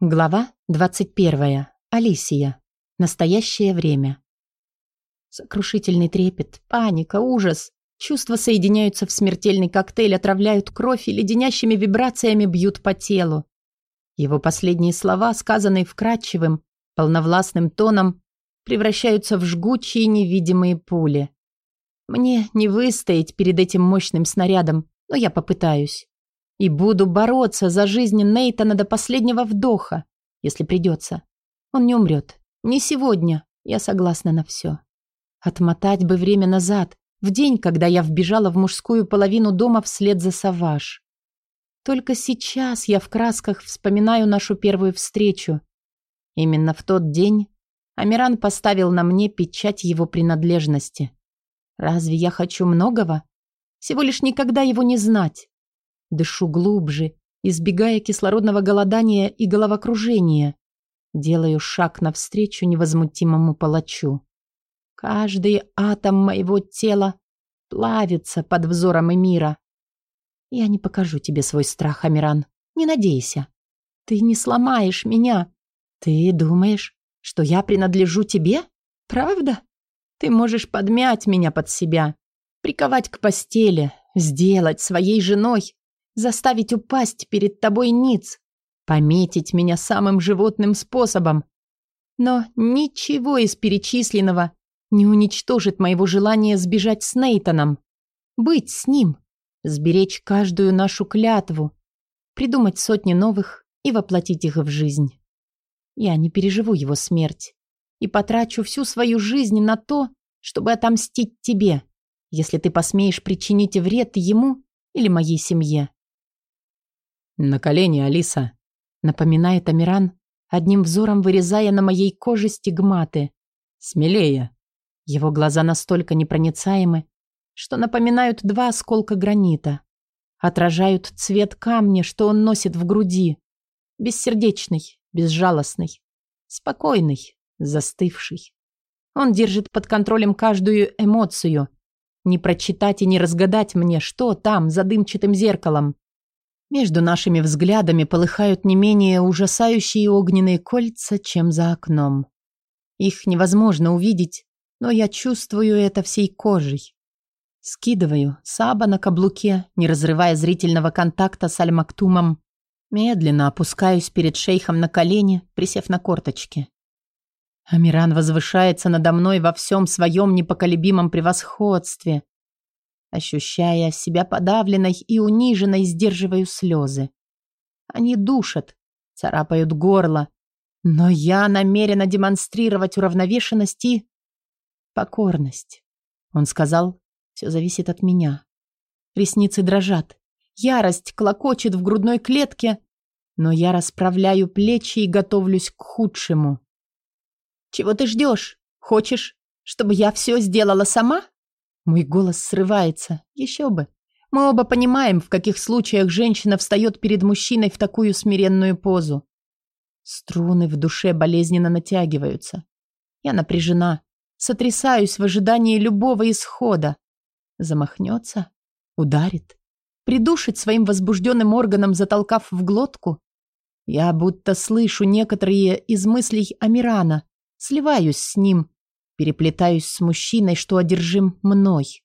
Глава 21. Алисия. Настоящее время. Сокрушительный трепет, паника, ужас. Чувства соединяются в смертельный коктейль, отравляют кровь и леденящими вибрациями бьют по телу. Его последние слова, сказанные вкрадчивым, полновластным тоном, превращаются в жгучие невидимые пули. Мне не выстоять перед этим мощным снарядом, но я попытаюсь. И буду бороться за жизнь Нейтана до последнего вдоха, если придется. Он не умрет. Не сегодня. Я согласна на все. Отмотать бы время назад, в день, когда я вбежала в мужскую половину дома вслед за Саваж. Только сейчас я в красках вспоминаю нашу первую встречу. Именно в тот день Амиран поставил на мне печать его принадлежности. Разве я хочу многого? Всего лишь никогда его не знать. Дышу глубже, избегая кислородного голодания и головокружения. Делаю шаг навстречу невозмутимому палачу. Каждый атом моего тела плавится под взором Эмира. Я не покажу тебе свой страх, Амиран. Не надейся. Ты не сломаешь меня. Ты думаешь, что я принадлежу тебе? Правда? Ты можешь подмять меня под себя, приковать к постели, сделать своей женой, заставить упасть перед тобой ниц, пометить меня самым животным способом. Но ничего из перечисленного не уничтожит моего желания сбежать с Нейтаном, быть с ним, сберечь каждую нашу клятву, придумать сотни новых и воплотить их в жизнь. Я не переживу его смерть и потрачу всю свою жизнь на то, чтобы отомстить тебе, если ты посмеешь причинить вред ему или моей семье. «На колени, Алиса», — напоминает Амиран, одним взором вырезая на моей коже стигматы. «Смелее». Его глаза настолько непроницаемы, что напоминают два осколка гранита. Отражают цвет камня, что он носит в груди. Бессердечный, безжалостный, спокойный, застывший. Он держит под контролем каждую эмоцию. Не прочитать и не разгадать мне, что там, за дымчатым зеркалом. Между нашими взглядами полыхают не менее ужасающие огненные кольца, чем за окном. Их невозможно увидеть, но я чувствую это всей кожей. Скидываю саба на каблуке, не разрывая зрительного контакта с Аль-Мактумом. Медленно опускаюсь перед шейхом на колени, присев на корточки. Амиран возвышается надо мной во всем своем непоколебимом превосходстве, Ощущая себя подавленной и униженной, сдерживаю слезы. Они душат, царапают горло. Но я намерена демонстрировать уравновешенность и... покорность. Он сказал, все зависит от меня. Ресницы дрожат. Ярость клокочет в грудной клетке, но я расправляю плечи и готовлюсь к худшему. «Чего ты ждешь? Хочешь, чтобы я все сделала сама?» Мой голос срывается. Еще бы. Мы оба понимаем, в каких случаях женщина встает перед мужчиной в такую смиренную позу. Струны в душе болезненно натягиваются. Я напряжена, сотрясаюсь в ожидании любого исхода. Замахнется, ударит, придушит своим возбужденным органом, затолкав в глотку. Я будто слышу некоторые из мыслей Амирана, сливаюсь с ним, Переплетаюсь с мужчиной, что одержим мной.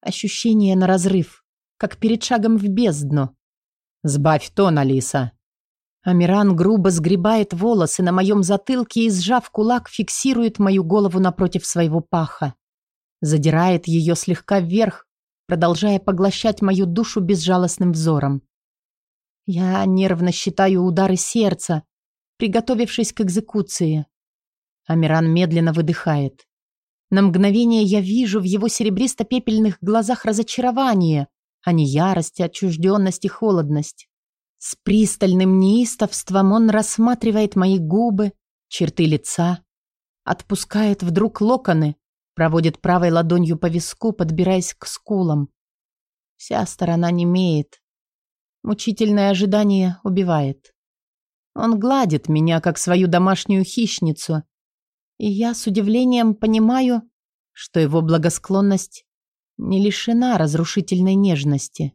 Ощущение на разрыв, как перед шагом в бездну. «Сбавь тон, Алиса!» Амиран грубо сгребает волосы на моем затылке и, сжав кулак, фиксирует мою голову напротив своего паха. Задирает ее слегка вверх, продолжая поглощать мою душу безжалостным взором. Я нервно считаю удары сердца, приготовившись к экзекуции. Амиран медленно выдыхает. На мгновение я вижу в его серебристо-пепельных глазах разочарование, а не ярость, отчужденность и холодность. С пристальным неистовством он рассматривает мои губы, черты лица, отпускает вдруг локоны, проводит правой ладонью по виску, подбираясь к скулам. Вся сторона немеет. Мучительное ожидание убивает. Он гладит меня, как свою домашнюю хищницу, и я с удивлением понимаю, что его благосклонность не лишена разрушительной нежности.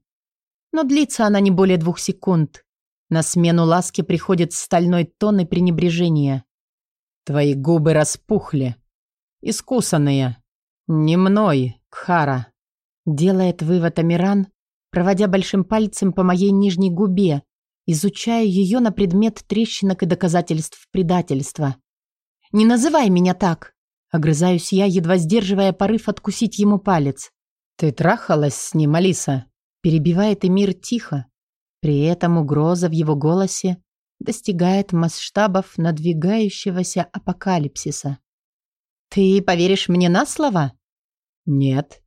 Но длится она не более двух секунд. На смену ласки приходит стальной тон и пренебрежение. Твои губы распухли. Искусанные. Не мной, Кхара. Делает вывод Амиран, проводя большим пальцем по моей нижней губе, изучая ее на предмет трещинок и доказательств предательства. «Не называй меня так!» Огрызаюсь я, едва сдерживая порыв откусить ему палец. «Ты трахалась с ним, Алиса?» Перебивает Эмир тихо. При этом угроза в его голосе достигает масштабов надвигающегося апокалипсиса. «Ты поверишь мне на слово?» «Нет.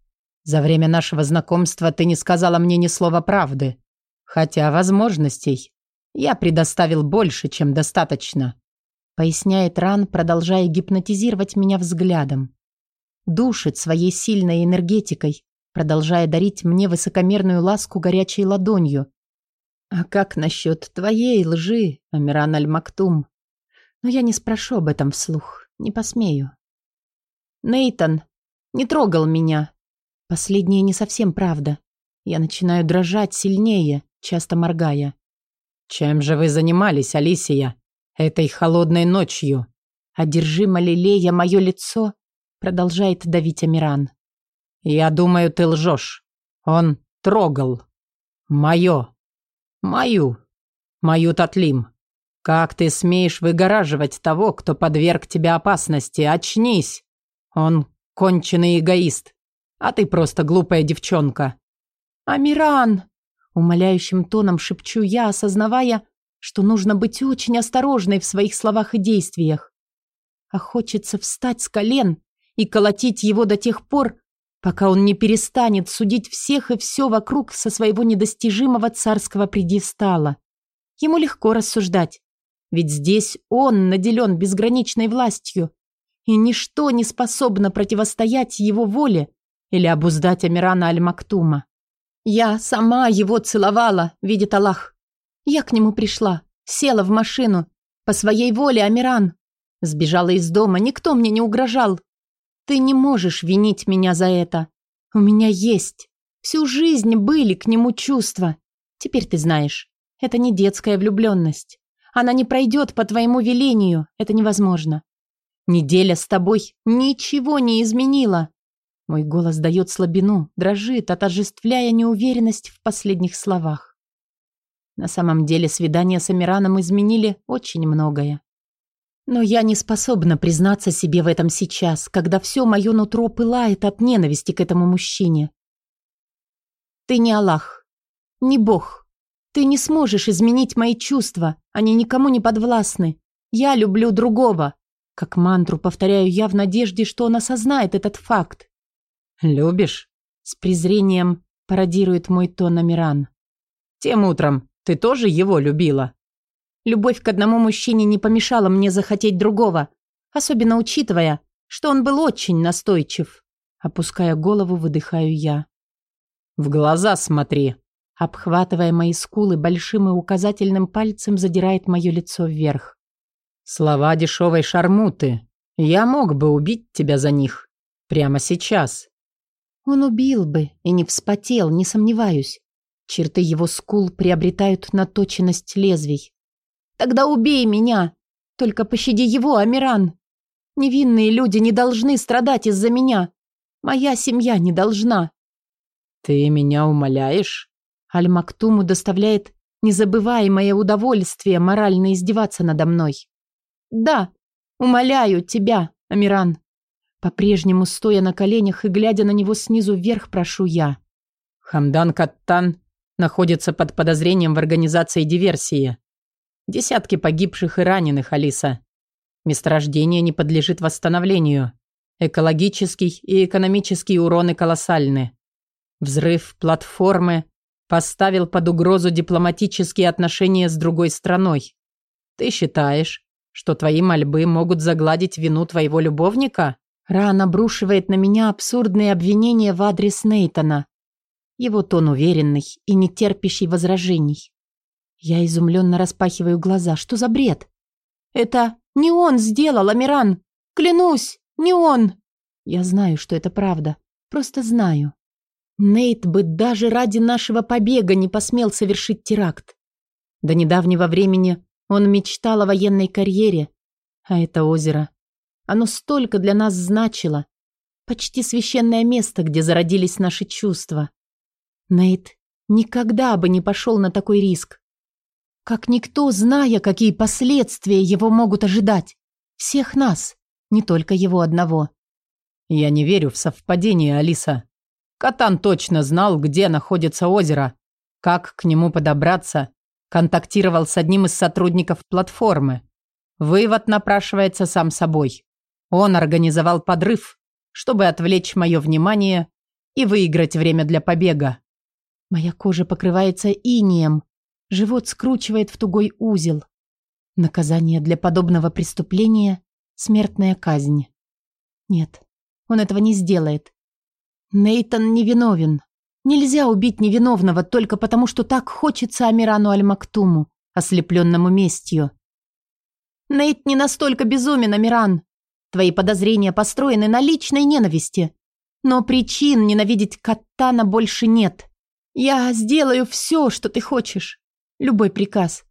За время нашего знакомства ты не сказала мне ни слова правды. Хотя возможностей я предоставил больше, чем достаточно», поясняет Ран, продолжая гипнотизировать меня взглядом. Душит своей сильной энергетикой, продолжая дарить мне высокомерную ласку горячей ладонью. «А как насчет твоей лжи, Амиран Аль-Мактум?» Но я не спрошу об этом вслух, не посмею. Нейтан не трогал меня. Последнее не совсем правда. Я начинаю дрожать сильнее, часто моргая. «Чем же вы занимались, Алисия, этой холодной ночью?» Одержимо лелея мое лицо, продолжает давить Амиран. «Я думаю, ты лжешь. Он трогал. Мое. Мою. Мою Татлим. Как ты смеешь выгораживать того, кто подверг тебя опасности? Очнись. Он конченый эгоист, а ты просто глупая девчонка». «Амиран!» Умоляющим тоном шепчу я, осознавая, что нужно быть очень осторожной в своих словах и действиях. А хочется встать с колен и колотить его до тех пор, пока он не перестанет судить всех и все вокруг со своего недостижимого царского предистала. Ему легко рассуждать, ведь здесь он наделен безграничной властью, и ничто не способно противостоять его воле или обуздать Амирана Аль-Мактума. Я сама его целовала, видит Аллах. Я к нему пришла, села в машину, по своей воле, Амиран. Сбежала из дома, никто мне не угрожал. Ты не можешь винить меня за это. У меня есть. Всю жизнь были к нему чувства. Теперь ты знаешь, это не детская влюбленность. Она не пройдет по твоему велению, это невозможно. Неделя с тобой ничего не изменила. Мой голос дает слабину, дрожит, отождествляя неуверенность в последних словах. На самом деле свидания с Амираном изменили очень многое. Но я не способна признаться себе в этом сейчас, когда все мое нутро пылает от ненависти к этому мужчине. Ты не Аллах, не Бог. Ты не сможешь изменить мои чувства, они никому не подвластны. Я люблю другого. Как мантру повторяю я в надежде, что он осознает этот факт. «Любишь?» С презрением пародирует мой тон Амиран. «Тем утром ты тоже его любила?» Любовь к одному мужчине не помешала мне захотеть другого, особенно учитывая, что он был очень настойчив. Опуская голову, выдыхаю я. «В глаза смотри!» Обхватывая мои скулы, большим и указательным пальцем задирает мое лицо вверх. «Слова дешевой шармуты. Я мог бы убить тебя за них. Прямо сейчас». Он убил бы и не вспотел, не сомневаюсь. Черты его скул приобретают наточенность лезвий. Тогда убей меня. Только пощади его, Амиран. Невинные люди не должны страдать из-за меня. Моя семья не должна. Ты меня умоляешь? Аль-Мактуму доставляет незабываемое удовольствие морально издеваться надо мной. Да, умоляю тебя, Амиран. По-прежнему стоя на коленях и глядя на него снизу вверх, прошу я. Хамдан Каттан находится под подозрением в организации диверсии. Десятки погибших и раненых, Алиса. Месторождение не подлежит восстановлению. Экологический и экономический уроны колоссальны. Взрыв платформы поставил под угрозу дипломатические отношения с другой страной. Ты считаешь, что твои мольбы могут загладить вину твоего любовника? Ран обрушивает на меня абсурдные обвинения в адрес Нейтона. Его тон уверенный и не терпящий возражений. Я изумленно распахиваю глаза. Что за бред? Это не он сделал, Амиран. Клянусь, не он. Я знаю, что это правда. Просто знаю. Нейт бы даже ради нашего побега не посмел совершить теракт. До недавнего времени он мечтал о военной карьере, а это озеро. Оно столько для нас значило. Почти священное место, где зародились наши чувства. Нейт никогда бы не пошел на такой риск. Как никто, зная, какие последствия его могут ожидать. Всех нас, не только его одного. Я не верю в совпадение, Алиса. Катан точно знал, где находится озеро, как к нему подобраться, контактировал с одним из сотрудников платформы. Вывод напрашивается сам собой. Он организовал подрыв, чтобы отвлечь мое внимание и выиграть время для побега. Моя кожа покрывается инием, живот скручивает в тугой узел. Наказание для подобного преступления – смертная казнь. Нет, он этого не сделает. Нейтан невиновен. Нельзя убить невиновного только потому, что так хочется Амирану Аль-Мактуму, ослепленному местью. Нейт не настолько безумен, Амиран. Твои подозрения построены на личной ненависти. Но причин ненавидеть Каттана больше нет. Я сделаю все, что ты хочешь. Любой приказ.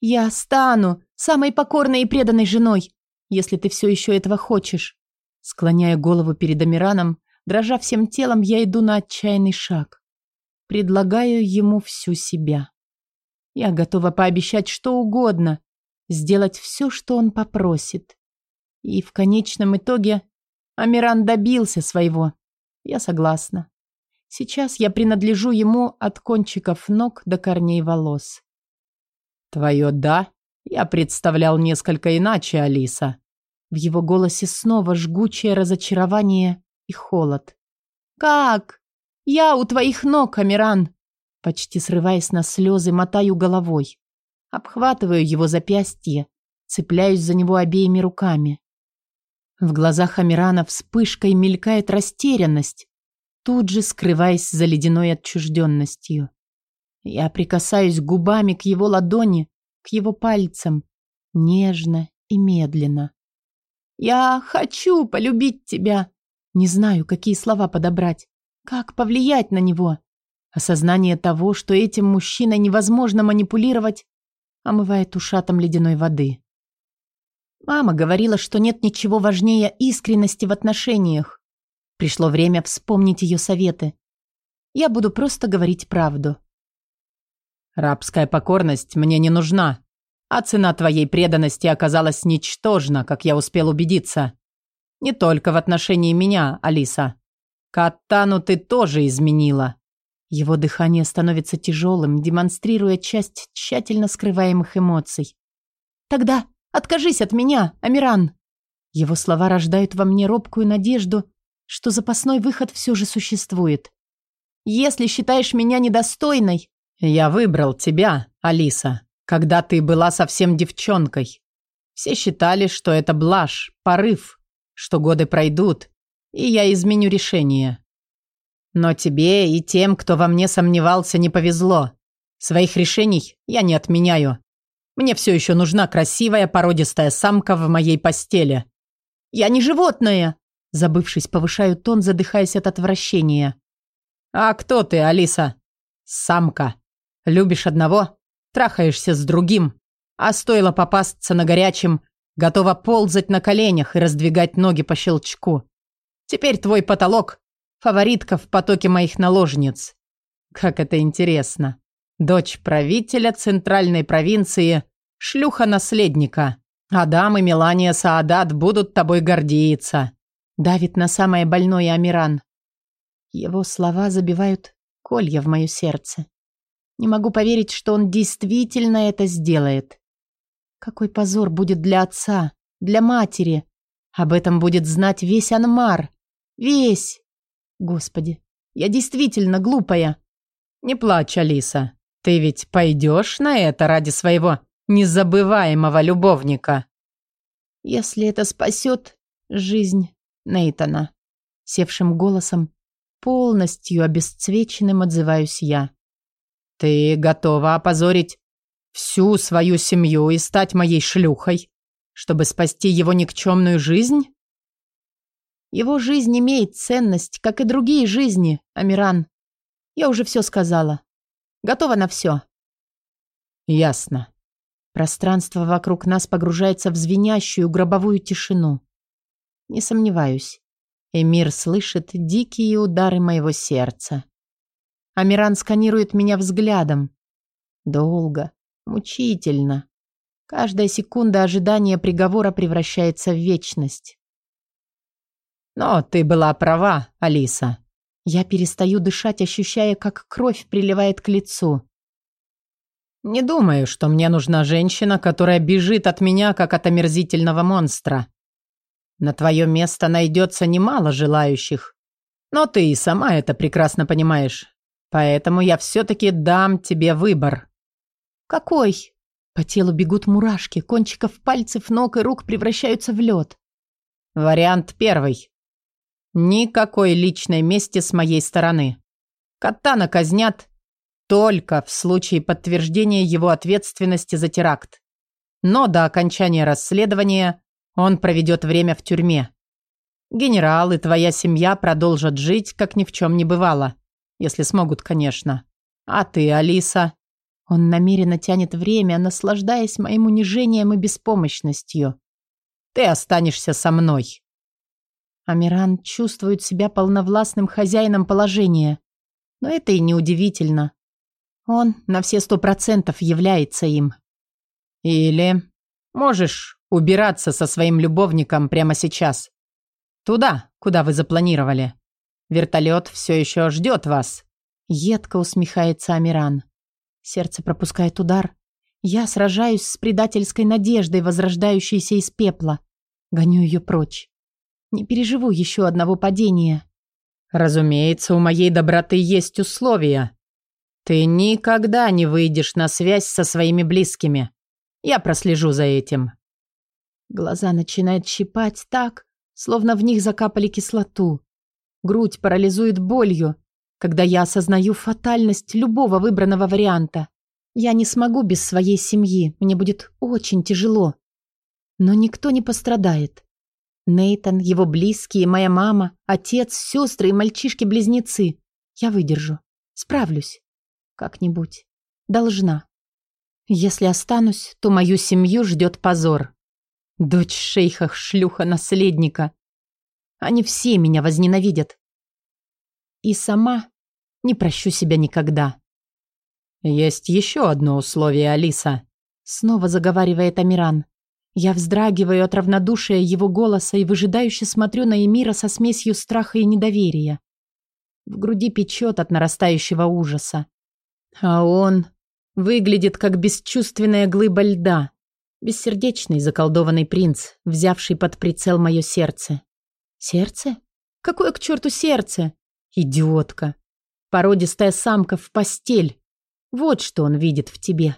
Я стану самой покорной и преданной женой, если ты все еще этого хочешь. Склоняя голову перед Амираном, дрожа всем телом, я иду на отчаянный шаг. Предлагаю ему всю себя. Я готова пообещать что угодно, сделать все, что он попросит. И в конечном итоге Амиран добился своего. Я согласна. Сейчас я принадлежу ему от кончиков ног до корней волос. Твое «да» я представлял несколько иначе, Алиса. В его голосе снова жгучее разочарование и холод. «Как? Я у твоих ног, Амиран!» Почти срываясь на слезы, мотаю головой. Обхватываю его запястье, цепляюсь за него обеими руками. В глазах Амирана вспышкой мелькает растерянность, тут же скрываясь за ледяной отчужденностью. Я прикасаюсь губами к его ладони, к его пальцам, нежно и медленно. «Я хочу полюбить тебя!» Не знаю, какие слова подобрать, как повлиять на него. Осознание того, что этим мужчиной невозможно манипулировать, омывает ушатом ледяной воды. Мама говорила, что нет ничего важнее искренности в отношениях. Пришло время вспомнить ее советы. Я буду просто говорить правду. «Рабская покорность мне не нужна, а цена твоей преданности оказалась ничтожна, как я успел убедиться. Не только в отношении меня, Алиса. Каттану ты тоже изменила». Его дыхание становится тяжелым, демонстрируя часть тщательно скрываемых эмоций. «Тогда Откажись от меня, Амиран!» Его слова рождают во мне робкую надежду, что запасной выход все же существует. «Если считаешь меня недостойной...» «Я выбрал тебя, Алиса, когда ты была совсем девчонкой. Все считали, что это блажь, порыв, что годы пройдут, и я изменю решение. Но тебе и тем, кто во мне сомневался, не повезло. Своих решений я не отменяю. Мне все еще нужна красивая породистая самка в моей постели. Я не животное. Забывшись, повышаю тон, задыхаясь от отвращения. А кто ты, Алиса? Самка. Любишь одного, трахаешься с другим, а стоило попасться на горячем, готова ползать на коленях и раздвигать ноги по щелчку. Теперь твой потолок — фаворитка в потоке моих наложниц. Как это интересно. Дочь правителя центральной провинции, шлюха наследника. Адам и Мелания Саадат будут тобой гордиться. Давит на самое больное Амиран. Его слова забивают колья в мое сердце. Не могу поверить, что он действительно это сделает. Какой позор будет для отца, для матери. Об этом будет знать весь Анмар. Весь. Господи, я действительно глупая. Не плачь, Алиса. Ты ведь пойдешь на это ради своего незабываемого любовника? Если это спасет жизнь Нейтана. Севшим голосом, полностью обесцвеченным отзываюсь я. Ты готова опозорить всю свою семью и стать моей шлюхой, чтобы спасти его никчемную жизнь? Его жизнь имеет ценность, как и другие жизни, Амиран. Я уже все сказала. Готова на все. Ясно. Пространство вокруг нас погружается в звенящую гробовую тишину. Не сомневаюсь. Эмир слышит дикие удары моего сердца. Амиран сканирует меня взглядом. Долго, мучительно. Каждая секунда ожидания приговора превращается в вечность. Но ты была права, Алиса. Я перестаю дышать, ощущая, как кровь приливает к лицу. Не думаю, что мне нужна женщина, которая бежит от меня, как от омерзительного монстра. На твое место найдется немало желающих. Но ты и сама это прекрасно понимаешь. Поэтому я все-таки дам тебе выбор. Какой? По телу бегут мурашки, кончиков пальцев, ног и рук превращаются в лед. Вариант первый. Никакой личной мести с моей стороны. Катана казнят только в случае подтверждения его ответственности за теракт. Но до окончания расследования он проведет время в тюрьме. Генерал и твоя семья продолжат жить, как ни в чем не бывало. Если смогут, конечно. А ты, Алиса? Он намеренно тянет время, наслаждаясь моим унижением и беспомощностью. Ты останешься со мной. Амиран чувствует себя полновластным хозяином положения. Но это и не удивительно. Он на все сто процентов является им. Или можешь убираться со своим любовником прямо сейчас. Туда, куда вы запланировали. Вертолет все еще ждет вас. Едко усмехается Амиран. Сердце пропускает удар. Я сражаюсь с предательской надеждой, возрождающейся из пепла. Гоню ее прочь. Не переживу еще одного падения. Разумеется, у моей доброты есть условия. Ты никогда не выйдешь на связь со своими близкими. Я прослежу за этим. Глаза начинают щипать так, словно в них закапали кислоту. Грудь парализует болью, когда я осознаю фатальность любого выбранного варианта. Я не смогу без своей семьи, мне будет очень тяжело. Но никто не пострадает. Нейтан, его близкие, моя мама, отец, сестры и мальчишки-близнецы. Я выдержу. Справлюсь. Как-нибудь. Должна. Если останусь, то мою семью ждет позор. Дочь шейха, шлюха, наследника. Они все меня возненавидят. И сама не прощу себя никогда. Есть еще одно условие, Алиса. Снова заговаривает Амиран. Я вздрагиваю от равнодушия его голоса и выжидающе смотрю на Эмира со смесью страха и недоверия. В груди печет от нарастающего ужаса. А он выглядит как бесчувственная глыба льда, бессердечный заколдованный принц, взявший под прицел мое сердце. Сердце? Какое к черту сердце? Идиотка. Породистая самка в постель. Вот что он видит в тебе.